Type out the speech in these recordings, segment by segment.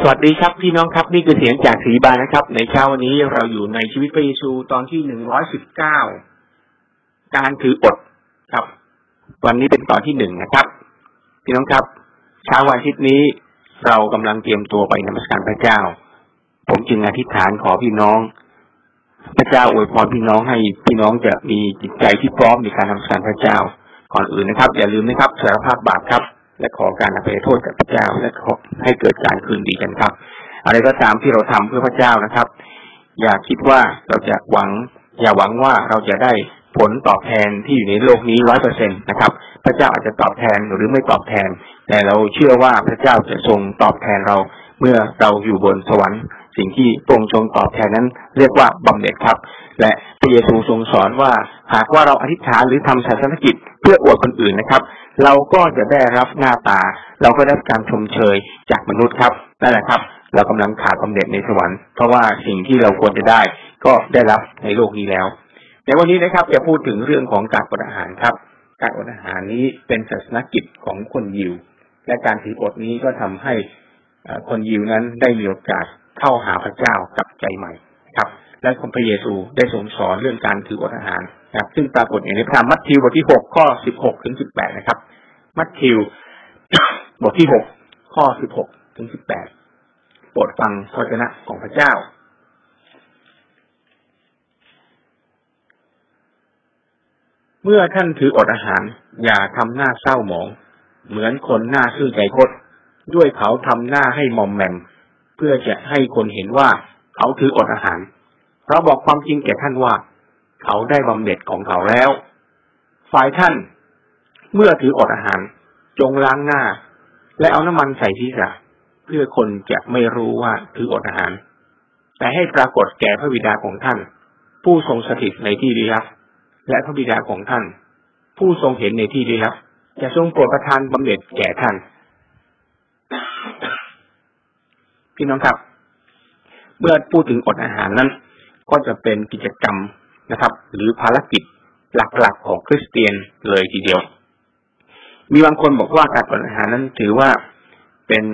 สวัสดีครับพี่น้องครับนี่คือเสียงจากสีบานนะครับ ในเช้าวันนี้เราอยู่ในชีวิตพระเยซูตอนที่หนึ่งร้อยสิบเก้าการถืออดครับ วันนี้เป็นตอนที่หนึ่งนะครับ พี่น้องครับเช้าวันอาทิตย์นี้เรากำลังเตรียมตัวไปนมัสการพระเจ้า ผมจึงอธิษฐานขอพี่น้อง พระเจ้าอวยพรพี่น้องให้พี่น้องจะมีจิตใจที่พร้อมในการนมัสการพระเจ้าก่อนอื่นนะครับ อย่าลืมนะครับสารภาพบาปครับ และขอการอภัยโทษจากพระเจ้า และขอให้เกิดการคืนดีกันครับ อะไรก็ตามที่เราทำเพื่อพระเจ้านะครับ อย่าคิดว่าเราจะหวัง อย่าหวังว่าเราจะได้ผลตอบแทนที่อยู่ในโลกนี้ร้อยเปอร์เซ็นตนะครับ พระเจ้าอาจจะตอบแทนหรือไม่ตอบแทน แต่เราเชื่อว่าพระเจ้าจะทรงตอบแทนเราเมื่อเราอยู่บนสวรรค์สิ่งที่ทรงทรงตอบแทนนั้น เรียกว่าบำเหน็จครับ และพระเยซูทรงสอนว่าหากว่าเราอธิษฐานหรือทำศาสนกิจเพื่ออวดคนอื่นนะครับ เราก็จะได้รับหน้าตา เราก็ได้การชมเชยจากมนุษย์ครับนั่นแหละครับ เรากำลังขาดความเด็ดในสวรรค์เพราะว่าสิ่งที่เราควรจะได้ ก็ได้รับในโลกนี้แล้ว ในวันนี้นะครับจะพูดถึงเรื่องของการอดอาหารครับ การอดอาหารนี้เป็นศาสนกิจของคนยิว และการถืออดนี้ก็ทำให้คนยิวนั้นได้มีโอกาสเข้าหาพระเจ้ากับใจใหม่ครับ และคนพระเยซูได้ทรงสอนเรื่องการถืออดอาหาร นะครับ ซึ่งปรากฏอยู่ในพระธรรมมัทธิวบทที่หกข้อสิบหกถึงสิบแปดนะครับ มัทธิวบทที่หกข้อสิบหกถึงสิบแปดโปรดฟังพระเจ้าของพระเจ้า เมื่อท่านถืออดอาหาร อย่าทำหน้าเศร้าหมอง เหมือนคนหน้าซื่อใจคดด้วยเขาทำหน้าให้มอมแมม เพื่อจะให้คนเห็นว่าเขาถืออดอาหาร เพราะบอกความจริงแก่ท่านว่า เขาได้บำเหน็จของเขาแล้ว ฝ่ายท่าน เมื่อถืออดอาหาร จงล้างหน้า และเอาน้ำมันใส่ที่ษะเพื่อคนจะไม่รู้ว่าถืออดอาหาร แต่ให้ปรากฏแก่พระบิดาของท่าน ผู้ทรงสถิตในที่ลี้ลับ และพระบิดาของท่าน ผู้ทรงเห็นในที่ลี้ลับ จะทรงโปรดประทานบำเหน็จแก่ท่านพี่น้องครับ เมื่อพูดถึงอดอาหารนั้น ก็จะเป็นกิจกรรม นะครับ หรือภารกิจหลักๆของคริสเตียนเลยทีเดียว มีบางคนบอกว่าการอดอาหารนั้นถือว่าเป็น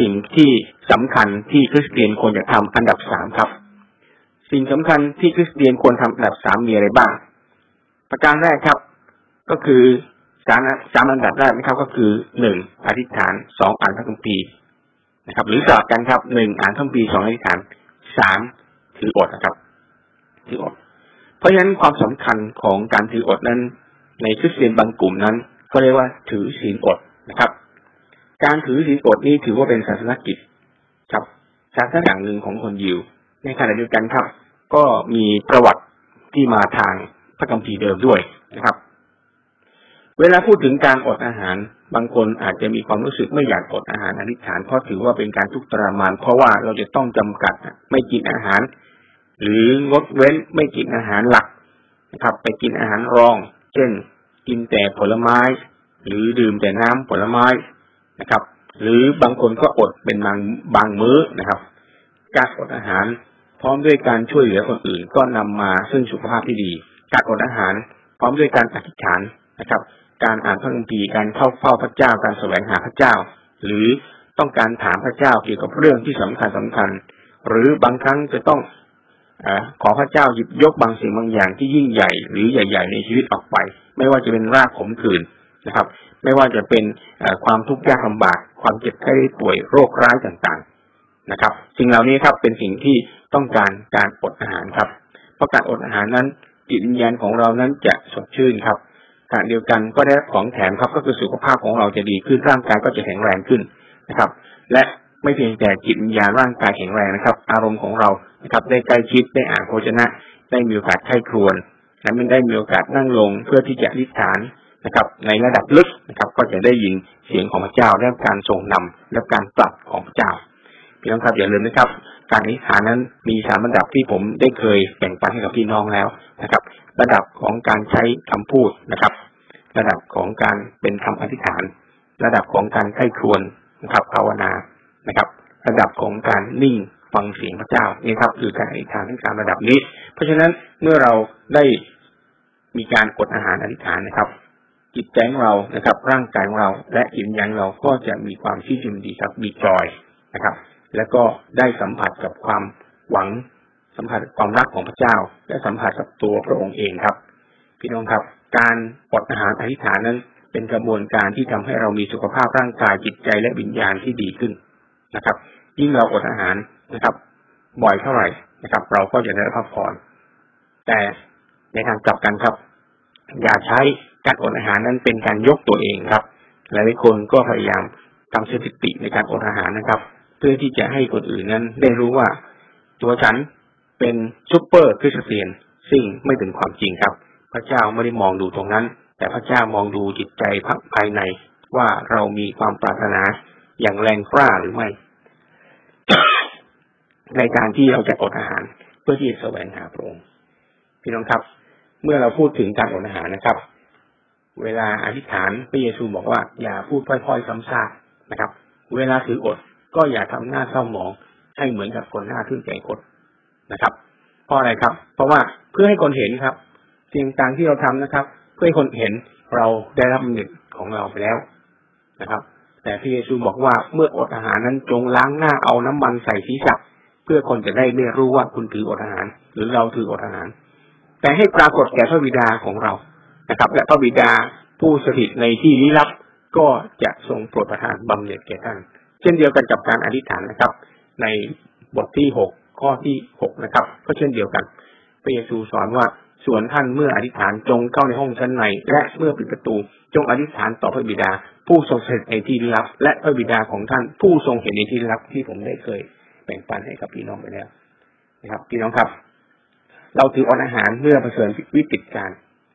สิ่งที่สำคัญที่คริสเตียนควรจะทำอันดับสามครับ สิ่งสำคัญที่คริสเตียนควรทำอันดับสามมีอะไรบ้าง ประการแรกครับ ก็คือสามสามอันดับแรกนะครับ ก็คือหนึ่งอธิษฐานสองอ่านพระคัมภีร์นะครับ หรือสลับกันครับหนึ่งอ่านพระคัมภีร์สองอธิษฐานสามถืออดนะครับถืออด เพราะฉะนั้นความสำคัญของการถืออดนั้น ในคริสเตียนบางกลุ่มนั้น ก็เรียกว่าถือศีลอดนะครับ การถือศีลอดนี้ถือว่าเป็นศาสนกิจครับศาสนาอย่างหนึ่งของคนยิว ในขณะเดียวกันครับ ก็มีประวัติที่มาทางพระคัมภีร์เดิมด้วยนะครับ เวลาพูดถึงการอดอาหาร บางคนอาจจะมีความรู้สึกไม่อยากอดอาหารอธิษฐานเพราะถือว่าเป็นการทุกข์ทรมาน เพราะว่าเราจะต้องจำกัดไม่กินอาหาร หรืองดเว้นไม่กินอาหารหลักนะครับ ไปกินอาหารรอง เช่น กินแต่ผลไม้ หรือดื่มแต่น้ำผลไม้นะครับ หรือบางคนก็อดเป็นบางบางมื้อนะครับ การอดอาหารพร้อมด้วยการช่วยเหลือคนอื่นก็นำมาซึ่งสุขภาพที่ดี การอดอาหาร พร้อมด้วยการอธิษฐานนะครับ การอ่านพระคัมภีร์การเข้าเฝ้าพระเจ้า การแสวงหาพระเจ้า หรือต้องการถามพระเจ้าเกี่ยวกับเรื่องที่สำคัญสำคัญ หรือบางครั้งจะต้อง ขอพระเจ้าหยิบยกบางสิ่งบางอย่างที่ยิ่งใหญ่หรือใหญ่ ๆ ในชีวิตออกไป ไม่ว่าจะเป็นรากขมขื่นนะครับ ไม่ว่าจะเป็นความทุกข์ยากลำบาก ความเจ็บไข้ได้ป่วยโรคร้ายต่างๆนะครับ สิ่งเหล่านี้ครับเป็นสิ่งที่ต้องการการอดอาหารครับ เพราะการอดอาหารนั้นจิตวิญญาณของเรานั้นจะสดชื่นครับการเดียวกันก็ได้ของแถมครับก็คือสุขภาพของเราจะดีขึ้นร่างกายก็จะแข็งแรงขึ้นนะครับ และ ไม่เพียงแต่จิตวิญญาณร่างกายแข็งแรงนะครับ อารมณ์ของเรานะครับได้ใกล้ชิดได้อ่านโภชนะ ได้มีโอกาสไข้ครวนและไม่ได้มีโอกาสนั่งลงเพื่อที่จะอธิษฐานนะครับ ในระดับลึกนะครับ ก็จะได้ยินเสียงของพระเจ้าและการทรงนำและการปรับของพระเจ้าพี่น้องครับอย่าลืมนะครับ การอธิษฐานนั้นมีสามระดับที่ผมได้เคยแบ่งปันให้กับพี่น้องแล้วนะครับ ระดับของการใช้คำพูดนะครับ ระดับของการเป็นคำอธิษฐาน ระดับของการไข้ครวนนะครับภาวนา นะครับ ระดับของการนิ่งฟังเสียงพระเจ้านี่ครับ คือการอธิษฐานทั้งสามระดับนี้ เพราะฉะนั้นเมื่อเราได้มีการกดอาหารอธิษฐานนะครับ จิตใจของเรานะครับ ร่างกายของเรา และอินยังเราก็จะมีความชื่นชมดีครับมีจอยนะครับ แล้วก็ได้สัมผัสกับความหวังสัมผัสความรักของพระเจ้า และสัมผัสกับตัวพระองค์เองครับ พี่น้องครับ การอดอาหารอธิษฐานนั้น เป็นกระบวนการที่ทำให้เรามีสุขภาพร่างกายจิตใจและวิญญาณที่ดีขึ้น นะครับ ยิ่งเราอดอาหารนะครับ บ่อยเท่าไหร่นะครับ เราก็จะได้พักผ่อน แต่ในทางกลับกันครับ อย่าใช้การอดอาหารนั้นเป็นการยกตัวเองครับหลายคนก็พยายามทำสถิติในการอดอาหารนะครับ เพื่อที่จะให้คนอื่นนั้นได้รู้ว่า ตัวฉันเป็นซูเปอร์คริสเตียน ซึ่งไม่เป็นความจริงครับ พระเจ้าไม่ได้มองดูตรงนั้น แต่พระเจ้ามองดูจิตใจภายในว่าเรามีความปรารถนา อย่างแรงกล้าหรือไม่ ในการที่เราจะอดอาหาร เพื่อที่จะแสวงหาพระองค์พี่น้องครับ เมื่อเราพูดถึงการอดอาหารนะครับ เวลาอธิษฐานพระเยซูบอกว่า อย่าพูดพล่อยๆซ้ำซากนะครับ เวลาถืออดก็อย่าทำหน้าเศร้าหมองให้เหมือนกับคนหน้าขึ้นใจกดนะครับเพราะอะไรครับ เพราะว่าเพื่อให้คนเห็นครับสิ่งต่างที่เราทำนะครับ เพื่อให้คนเห็นเราได้รับเงินของเราไปแล้วนะครับ แต่พระเยซูบอกว่าเมื่ออดอาหารนั้นจงล้างหน้าเอาน้ำมันใส่ศีรษะเพื่อคนจะได้ไม่รู้ว่าคุณถืออดอาหาร หรือเราถืออดอาหาร แต่ให้ปรากฏแก่พระบิดาของเรานะครับ และพระบิดาผู้สถิตในที่ลี้ลับก็จะทรงโปรดประทานบำเหน็จแก่ท่าน เช่นเดียวกันกับการอธิษฐานนะครับ ในบทที่หกข้อที่หกนะครับ ก็เช่นเดียวกันพระเยซูสอนว่าส่วนท่านเมื่ออธิษฐานจงเข้าในห้องชั้นในและเมื่อปิดประตู จงอธิษฐานต่อพระบิดา ผู้ทรงสถิตในที่ลับ และพระบิดาของท่านผู้ทรงเห็นในที่ลับที่ผมได้เคยแบ่งปันให้กับพี่น้องไปแล้วนะครับ พี่น้องครับ เราถืออดอาหารเมื่อเผชิญวิกฤตการ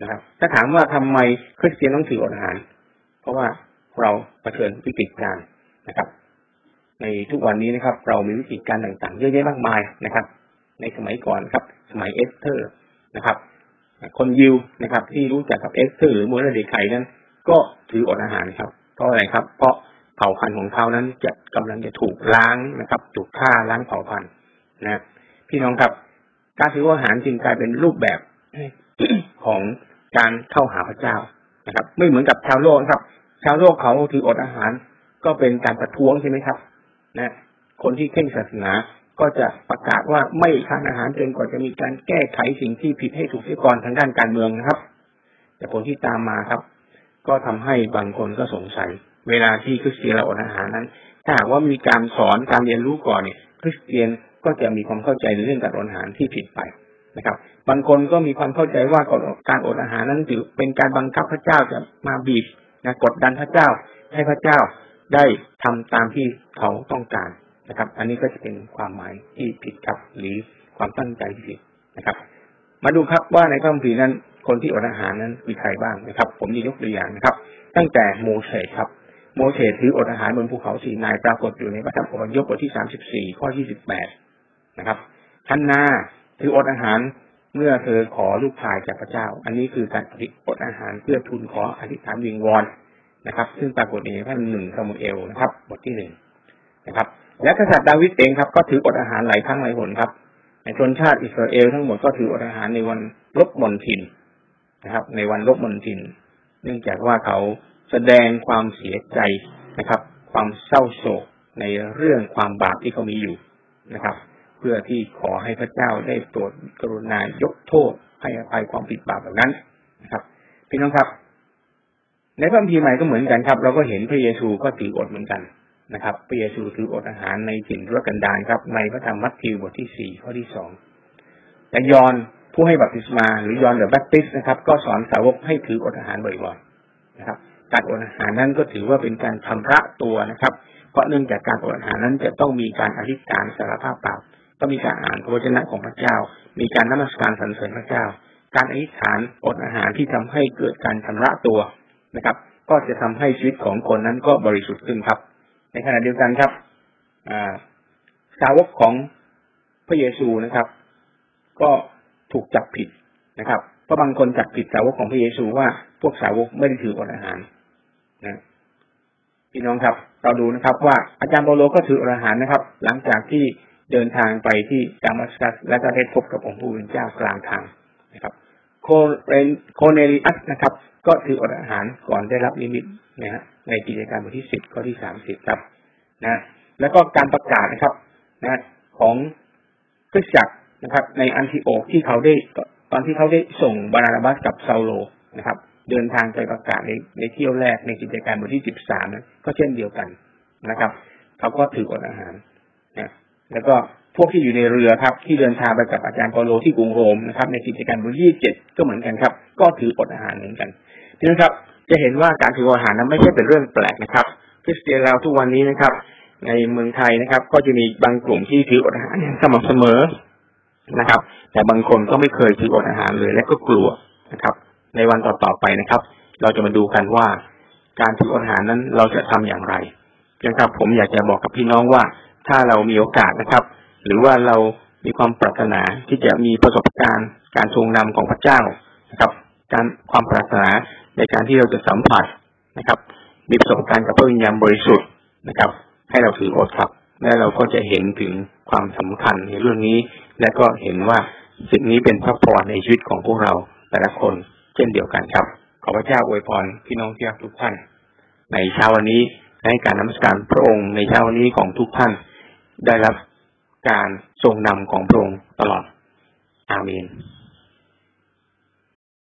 นะครับ ถ้าถามว่าทำไมคริสเตียนต้องถืออดอาหาร เพราะว่าเราเผชิญวิกฤตการนะครับ ในทุกวันนี้นะครับ เรามีวิกฤตการต่างๆ เยอะแยะมากมายนะครับ ในสมัยก่อนครับ สมัยเอสเธอร์นะครับ คนยิวนะครับ ที่รู้จักกับเอสเธอร์หรือมูลเดไคนั้น ก็ถืออดอาหารครับ เพราะอะไรครับ เพราะเผ่าพันธุ์ของเขานั้นจะกำลังจะถูกล้างนะครับ ถูกฆ่าล้างเผ่าพันธุ์นะพี่น้องครับ การถืออาหารจึงกลายเป็นรูปแบบของการเข้าหาพระเจ้านะครับ ไม่เหมือนกับชาวโลกครับ ชาวโลกเขาถืออดอาหาร ก็เป็นการประท้วงใช่ไหมครับ นะ คนที่เข่งศาสนาก็จะประกาศว่าไม่ทานอาหารจนกว่าจะมีการแก้ไขสิ่งที่ผิดให้ถูกเสียก่อนทางด้านการเมืองนะครับ แต่ผลที่ตามมาครับ ก็ทำให้บางคนก็สงสัย เวลาที่คริสเตียนเราอดอาหารนั้น ถ้าหากว่ามีการสอนการเรียนรู้ก่อนเนี่ย คริสเตียนก็จะมีความเข้าใจในเรื่องการอดอาหารที่ผิดไปนะครับ บางคนก็มีความเข้าใจว่าการอดอาหารนั้นถือเป็นการบังคับพระเจ้าจะมาบีบนะกดดันพระเจ้าให้พระเจ้าได้ทำตามที่เขาต้องการนะครับ อันนี้ก็จะเป็นความหมายที่ผิดครับ หรือความตั้งใจที่ผิดนะครับ มาดูครับว่าในคัมภีร์นั้น คนที่อดอาหารนั้นมีใครบ้างนะครับ ผมจะยกตัวอย่างนะครับ ตั้งแต่โมเสสครับโมเสสถืออดอาหารบนภูเขาสีนายปรากฏอยู่ในพระธรรมอพยพบทที่สามสิบสี่ข้อที่สิบแปดนะครับท่านนาถืออดอาหารเมื่อเธอขอลูกชายจากพระเจ้า อันนี้คือการอดอาหารเพื่อทูลขออธิษฐานวิงวอนนะครับ ซึ่งปรากฏในพระหนึ่งซามูเอลนะครับ บทที่หนึ่งนะครับ และกษัตริย์ดาวิดเองครับ ก็ถืออดอาหารหลายครั้งหลายหนครับในชนชาติอิสราเอลทั้งหมดก็ถืออดอาหารในวันลบมนทิน นะครับ ในวันลบมนทิน เนื่องจากว่าเขาแสดงความเสียใจนะครับ ความเศร้าโศกในเรื่องความบาปที่เขามีอยู่นะครับ เพื่อที่ขอให้พระเจ้าได้โปรดกรุณายกโทษให้อภัยความผิดบาปเหล่านั้นนะครับพี่น้องครับในพระคัมภีร์ใหม่ก็เหมือนกันครับ เราก็เห็นพระเยซูก็ถืออดเหมือนกันนะครับ พระเยซูถืออดอาหารในถิ่นรุกันดารครับ ในพระธรรมมัทธิวบทที่สี่ข้อที่สองแต่ยอน ผู้ให้บัพติศมา หรือยอนเดอะแบปติสนะครับ ก็สอนสาวกให้ถืออดอาหารบ่อยๆนะครับ การอดอาหารนั้นก็ถือว่าเป็นการทำระตัวนะครับ เพราะเนื่องจากการอดอาหารนั้นจะต้องมีการอธิษฐานสารภาพบาปก็มีการอ่านพระวจนะของพระเจ้า มีการนมัสการสรรเสริญพระเจ้า การอธิษฐานอดอาหารที่ทำให้เกิดการชำระตัวนะครับ ก็จะทำให้ชีวิตของคนนั้นก็บริสุทธิ์ขึ้นครับ ในขณะเดียวกันครับสาวกของพระเยซูนะครับ ก็ ถูกจับผิดนะครับเพราะบางคนจับผิดสาวกของพระเยซูว่าพวกสาวกไม่ได้ถืออดอาหารนะพี่น้องครับ เราดูนะครับ ว่าอาจารย์เปาโลก็ถืออดอาหารนะครับ หลังจากที่เดินทางไปที่ดามัสกัสและก็ได้พบกับองค์ผู้เป็นเจ้ากลางทางนะครับ โคเรนโคเนลิอัสนะครับ ก็ถืออดอาหารก่อนได้รับนิมิตนะฮะในกิจการบทที่สิบข้อที่สามสิบครับนะแล้วก็การประกาศนะครับนะของคริสตจักร นะครับ ในอันทิโอกที่เขาได้ตอนที่เขาได้ส่งบารนาบัสกับเซาโลนะครับ เดินทางไปประกาศในในเที่ยวแรกในกิจการบทที่สิบสามนั้นก็เช่นเดียวกันนะครับ เขาก็ถืออดอาหารนะแล้วก็พวกที่อยู่ในเรือครับ ที่เดินทางไปกับอาจารย์เปาโลที่กรุงโรมนะครับ ในกิจการบทที่เจ็ดก็เหมือนกันครับ ก็ถืออดอาหารเหมือนกันทีนี้ครับ จะเห็นว่าการถืออดอาหารนั้นไม่ใช่เป็นเรื่องแปลกนะครับคริสเตียนเราทุกวันนี้นะครับ ในเมืองไทยนะครับ ก็จะมีบางกลุ่มที่ถืออดอาหารสม่ำเสมอ นะครับ แต่บางคนก็ไม่เคยถืออดอาหารเลยและก็กลัวนะครับ ในวันต่อๆไปนะครับ เราจะมาดูกันว่า การถืออดอาหารนั้นเราจะทำอย่างไรนะครับ ผมอยากจะบอกกับพี่น้องว่า ถ้าเรามีโอกาสนะครับ หรือว่าเรามีความปรารถนาที่จะมีประสบการณ์ การทรงนำของพระเจ้านะครับ การความปรารถนาในการที่เราจะสัมผัสนะครับ มีประสบการณ์กับพระวิญญาณบริสุทธิ์นะครับ ให้เราถืออดครับและเราก็จะเห็นถึงความสำคัญในเรื่องนี้ และก็เห็นว่าสิ่งนี้เป็นพระพรในชีวิตของพวกเราแต่ละคนเช่นเดียวกันครับ ขอพระเจ้าอวยพรพี่น้องที่รักทุกท่าน ในเช้าวันนี้ให้การนมัสการพระองค์ในเช้าวันนี้ของทุกท่าน ได้รับการทรงนำของพระองค์ตลอดอาเมน